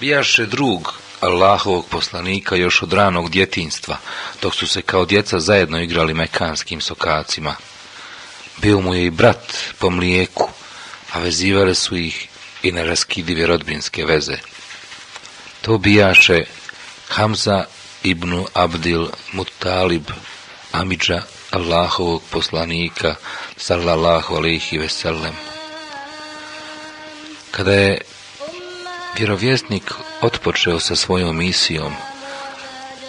Bijaše drug Allahovog poslanika još od ranog djetinstva, dok su se kao djeca zajedno igrali mekanskim sokacima. Bio mu je i brat po mlijeku, a vezivale su ih i neraskidive rodbinske veze. To bijaše Hamza ibn Abdil Muttalib, Amidža Allahovog poslanika, sallallahu alaihi veselem. Kada je vjerovjesnik otpočeo sa svojom misijom,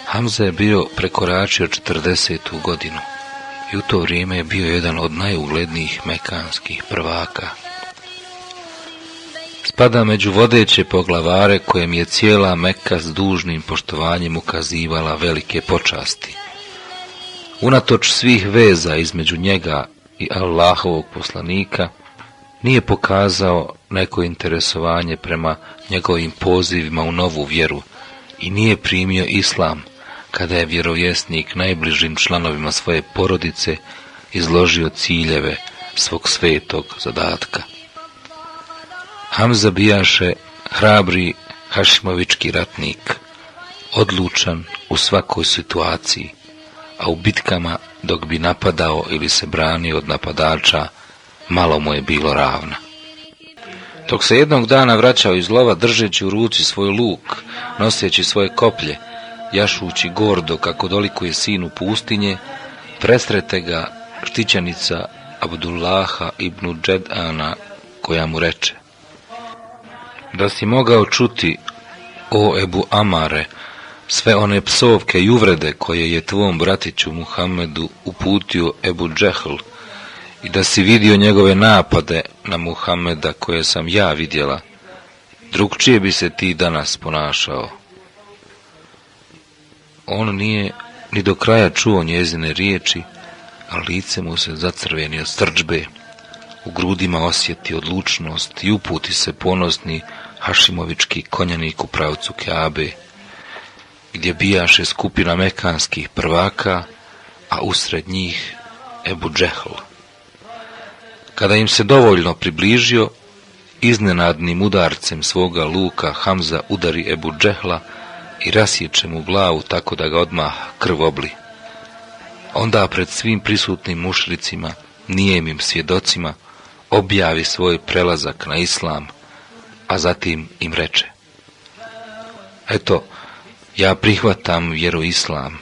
Hamza je bio prekoračio 40. godinu i u to vrijeme je bio jedan od najuglednijih mekanskih prvaka. Spada među vodeće poglavare kojem je cijela Meka s dužnim poštovanjem ukazivala velike počasti. Unatoč svih veza između njega i Allahovog poslanika, nije pokazao neko interesovanje prema njegovim pozivima u novu vjeru i nije primio islam kada je vjerovjesnik najbližim članovima svoje porodice izložio ciljeve svog svetog zadatka. Hamza bijaše hrabri hašimovički ratnik, odlučan u svakoj situaciji, a u bitkama dok bi napadao ili se branio od napadača, malo mu je bilo ravna. Dok se jednog dana vraćao iz lova držeći u ruci svoj luk, noseći svoje koplje, jašući gordo kako dolikuje sinu pustinje, presrete ga štićanica Abdullaha ibn Džedana koja mu reče Da si mogao čuti, o Ebu Amare, sve one psovke i uvrede koje je tvom bratiću Muhammedu uputio Ebu Džehl i da si vidio njegove napade na Muhameda koje sam ja vidjela, drugčije bi se ti danas ponašao. On nije ni do kraja čuo njezine riječi, a lice mu se zacrveni od strđbe, u grudima osjeti odlučnost i uputi se ponosni Hašimovički konjanik u pravcu Keabe, gdje bijaše skupina mekanskih prvaka, a usred njih Ebu Džehl. Kada im se dovoljno približio, iznenadnim udarcem svoga luka Hamza udari Ebu Džehla i rasječe mu glavu tako da ga odmah krv obli. Onda pred svim prisutnim mušricima, nijemim svjedocima, objavi svoj prelazak na islam, a zatim im reče. Eto, ja prihvatam vjeru islam,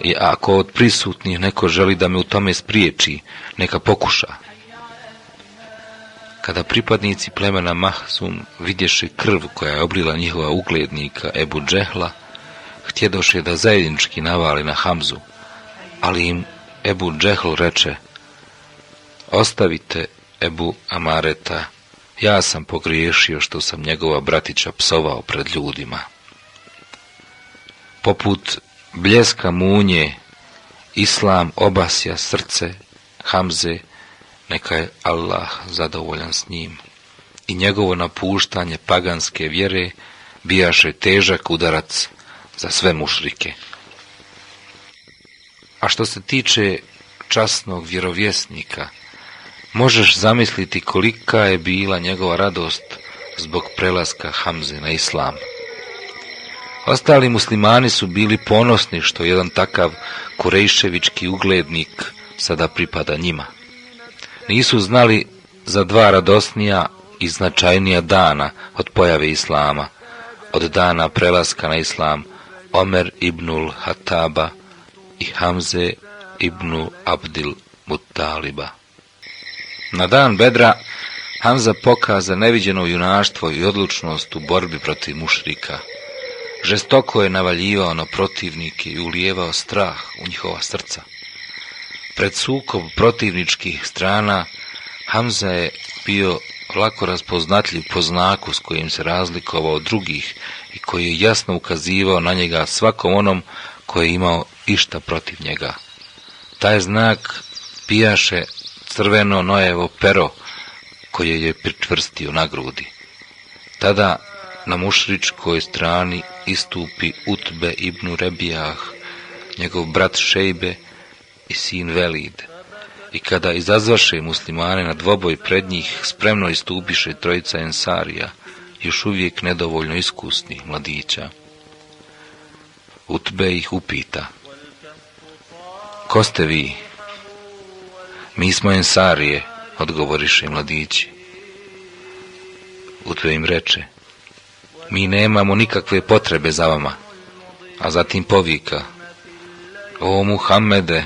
i ako od prisutnih neko želi da me u tome spriječi, neka pokuša. Kada pripadnici plemena Mahzum vidješe krv koja je oblila njihova uglednika Ebu Džehla, htjedoše da zajednički navali na Hamzu, ali im Ebu Džehl reče, ostavite Ebu Amareta, ja sam pogriješio što sam njegova bratića psovao pred ljudima. Poput bljeska munje, Islam obasja srce Hamze, neka je Allah zadovoljan s njim. I njegovo napuštanje paganske vjere bijaše težak udarac za sve mušrike. A što se tiče časnog vjerovjesnika, možeš zamisliti kolika je bila njegova radost zbog prelaska Hamze na islam. Ostali muslimani su bili ponosni što jedan takav kurejševički uglednik sada pripada njima. Nisu znali za dva radosnija i značajnija dana od pojave Islama, od dana prelaska na Islam Omer ibnul Hataba i Hamze ibnu Abdil Mutaliba. Na dan Bedra Hamza pokaza neviđeno junaštvo i odlučnost u borbi protiv mušrika. Žestoko je navaljivao na protivnike i ulijevao strah u njihova srca. Pred sukob protivničkih strana Hamza je bio lako razpoznatljiv po znaku s kojim se razlikovao od drugih i koji je jasno ukazivao na njega svakom onom koji je imao išta protiv njega. Taj znak pijaše crveno nojevo pero koje je pričvrstio na grudi. Tada na mušričkoj strani istupi Utbe ibn Rebijah, njegov brat Šejbe i sin Velid. I kada izazvaše muslimane na dvoboj pred njih, spremno istupiše trojica Ensarija, još uvijek nedovoljno iskusnih mladića. Utbe ih upita. Ko ste vi? Mi smo ensarije, odgovoriše mladići. Utbe im reče. Mi nemamo nikakve potrebe za vama. A zatim povika. O Muhammede,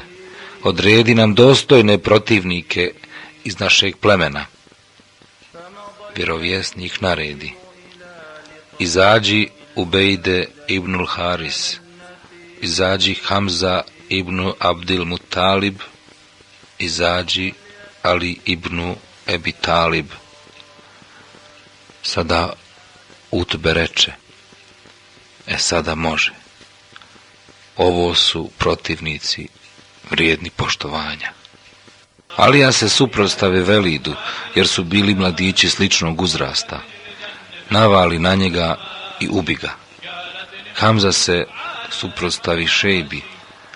odredi nam dostojne protivnike iz našeg plemena. Vjerovjesnik naredi. Izađi Ubejde ibnul Haris, izađi Hamza ibn Abdil Mutalib, izađi Ali ibn Ebi Talib. Sada Utbe reče, e sada može. Ovo su protivnici vrijedni poštovanja. Alija se suprotstave Velidu, jer su bili mladići sličnog uzrasta. Navali na njega i ubi ga. Hamza se suprotstavi Šejbi,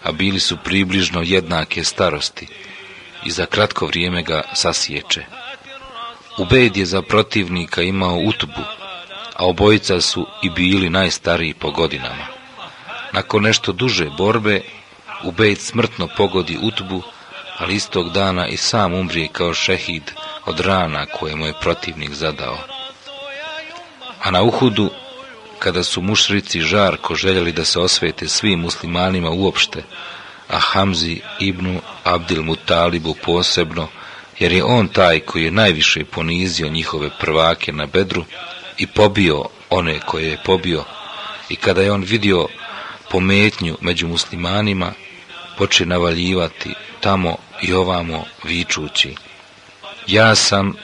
a bili su približno jednake starosti i za kratko vrijeme ga sasječe. Ubejd je za protivnika imao utbu, a obojica su i bili najstariji po godinama. Nakon nešto duže borbe, Ubejd smrtno pogodi utbu, ali istog dana i sam umrije kao šehid od rana koje mu je protivnik zadao. A na Uhudu, kada su mušrici žarko željeli da se osvete svim muslimanima uopšte, a Hamzi ibn Abdil Mutalibu posebno, jer je on taj koji je najviše ponizio njihove prvake na bedru i pobio one koje je pobio i kada je on vidio pometnju među muslimanima, poče navaljivati tamo i ovamo vičući. Ja sam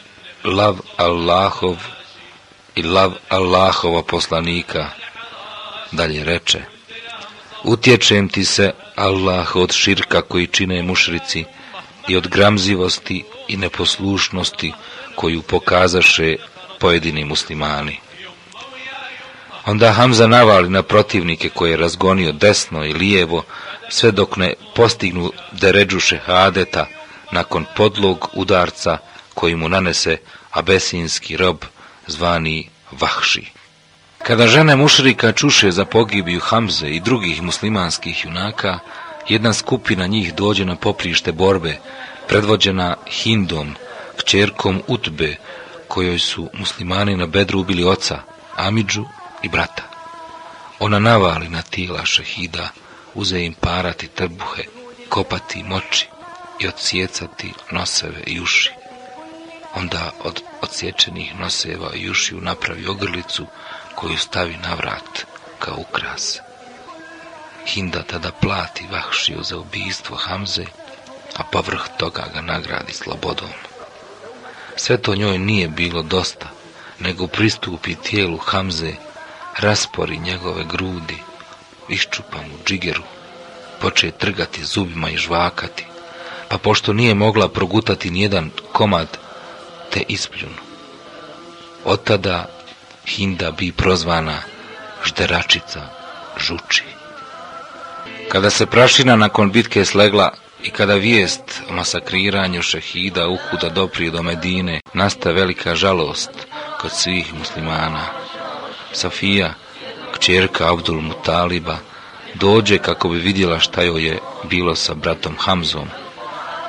lav Allahov i lav Allahova poslanika. Dalje reče, utječem ti se Allah od širka koji čine mušrici i od gramzivosti i neposlušnosti koju pokazaše pojedini muslimani. Onda Hamza navali na protivnike koje je razgonio desno i lijevo, sve dok ne postignu deređu šehadeta nakon podlog udarca koji mu nanese abesinski rob zvani Vahši. Kada žene mušrika čuše za pogibiju Hamze i drugih muslimanskih junaka, jedna skupina njih dođe na poprište borbe, predvođena Hindom, kćerkom Utbe, kojoj su muslimani na bedru ubili oca, Amidžu i brata. Ona navali na tijela šehida, uze im parati trbuhe, kopati moći i odsjecati noseve i uši. Onda od odsječenih noseva i ušiju napravi ogrlicu koju stavi na vrat kao ukras. Hinda tada plati Vahšiju za ubijstvo Hamze, a povrh toga ga nagradi slobodom. Sve to njoj nije bilo dosta, nego pristupi tijelu Hamze, raspori njegove grudi, iščupa mu džigeru, poče trgati zubima i žvakati, pa pošto nije mogla progutati nijedan komad, te ispljunu. Od tada Hinda bi prozvana žderačica žuči. Kada se prašina nakon bitke slegla i kada vijest o masakriranju šehida Uhuda doprije do Medine, nasta velika žalost kod svih muslimana. Safija, kćerka Abdul Mutaliba, dođe kako bi vidjela šta joj je bilo sa bratom Hamzom,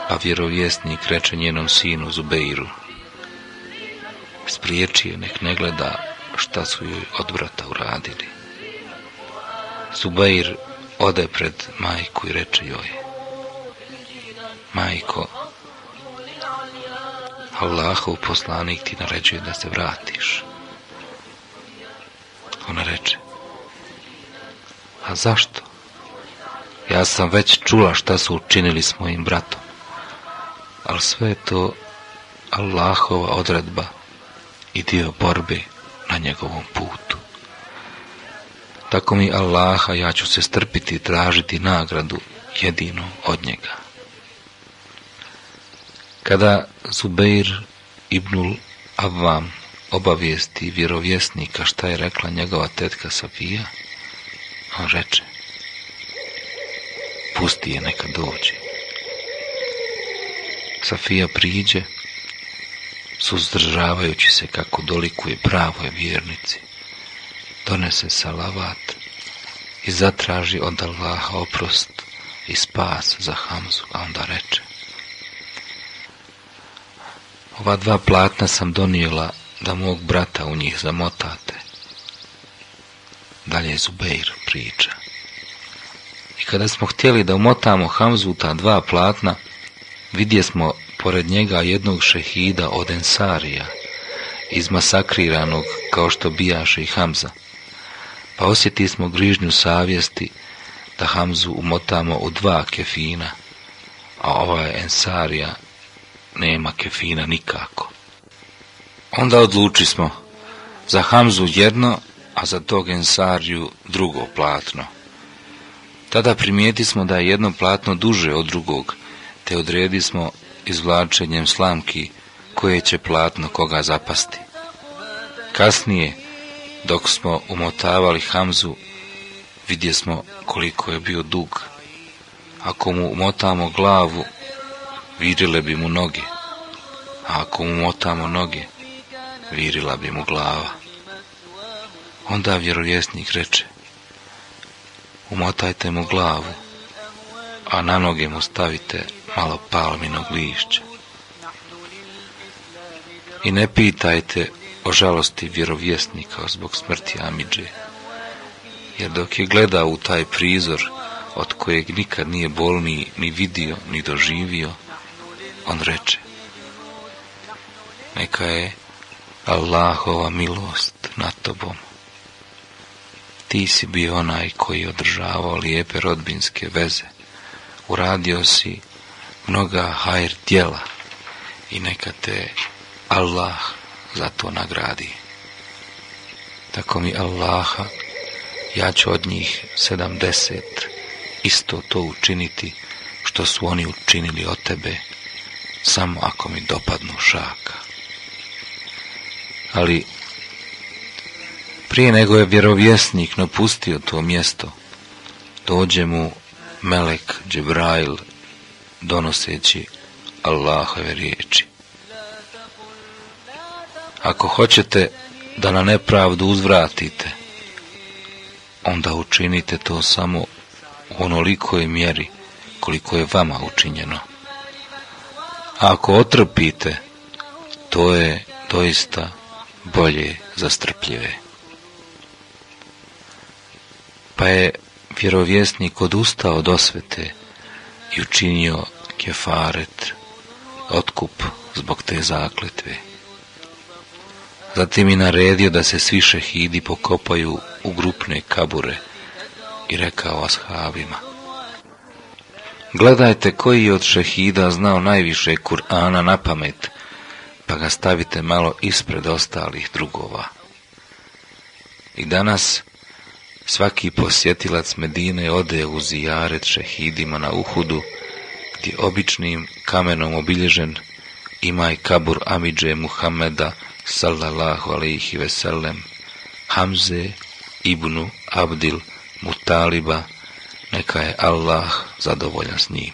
pa vjerovjesnik reče njenom sinu Zubeiru. Spriječi je, nek ne gleda šta su joj od brata uradili. Zubeir ode pred majku i reče joj. Majko, Allahov poslanik ti naređuje da se vratiš. Ona reče, a zašto? Ja sam već čula šta su učinili s mojim bratom, ali sve je to Allahova odredba i dio borbe na njegovom putu. Tako mi Allaha ja ću se strpiti i tražiti nagradu jedino od njega. Kada Zubeir ibnul Avvam obavijesti vjerovjesnika šta je rekla njegova tetka Safija, on reče, pusti je neka dođe. Safija priđe suzdržavajući se kako dolikuje pravoj vjernici, donese salavat i zatraži od Allaha oprost i spas za Hamzu, a onda reče Ova dva platna sam donijela da mog brata u njih zamotate. Dalje Zubeir priča. I kada smo htjeli da umotamo Hamzu ta dva platna, vidje smo pored njega jednog šehida od Ensarija, izmasakriranog kao što bijaše i Hamza. Pa osjeti smo grižnju savjesti da Hamzu umotamo u dva kefina, a ovaj Ensarija nema kefina nikako. Onda odluči smo za Hamzu jedno, a za tog Ensariju drugo platno. Tada primijeti smo da je jedno platno duže od drugog, te odredi smo izvlačenjem slamki koje će platno koga zapasti. Kasnije, dok smo umotavali Hamzu, vidje smo koliko je bio dug. Ako mu umotamo glavu, virile bi mu noge, a ako mu umotamo noge, virila bi mu glava. Onda vjerovjesnik reče, umotajte mu glavu, a na noge mu stavite malo palminog lišća. I ne pitajte o žalosti vjerovjesnika zbog smrti Amidže, jer dok je gledao u taj prizor od kojeg nikad nije bolniji ni vidio ni doživio, on reče neka je Allahova milost nad tobom. Ti si bio onaj koji održavao lijepe rodbinske veze. Uradio si mnoga hajr djela i neka te Allah za to nagradi. Tako mi Allaha, ja ću od njih sedamdeset isto to učiniti što su oni učinili od tebe, samo ako mi dopadnu šaka. Ali prije nego je vjerovjesnik napustio to mjesto, dođe mu Melek Džebrail donoseći Allahove riječi. Ako hoćete da na nepravdu uzvratite, onda učinite to samo u onolikoj mjeri koliko je vama učinjeno. A ako otrpite, to je doista bolje za strpljive. Pa je vjerovjesnik odustao od osvete i učinio kefaret, otkup zbog te zakletve. Zatim i naredio da se svi šehidi pokopaju u grupne kabure i rekao ashabima. Gledajte koji je od šehida znao najviše Kur'ana na pamet, pa ga stavite malo ispred ostalih drugova. I danas svaki posjetilac Medine ode u zijaret šehidima na Uhudu, gdje običnim kamenom obilježen ima i kabur Amidže Muhammeda sallallahu alaihi veselem, Hamze ibnu Abdil Mutaliba, neka je Allah zadovoljan s njim.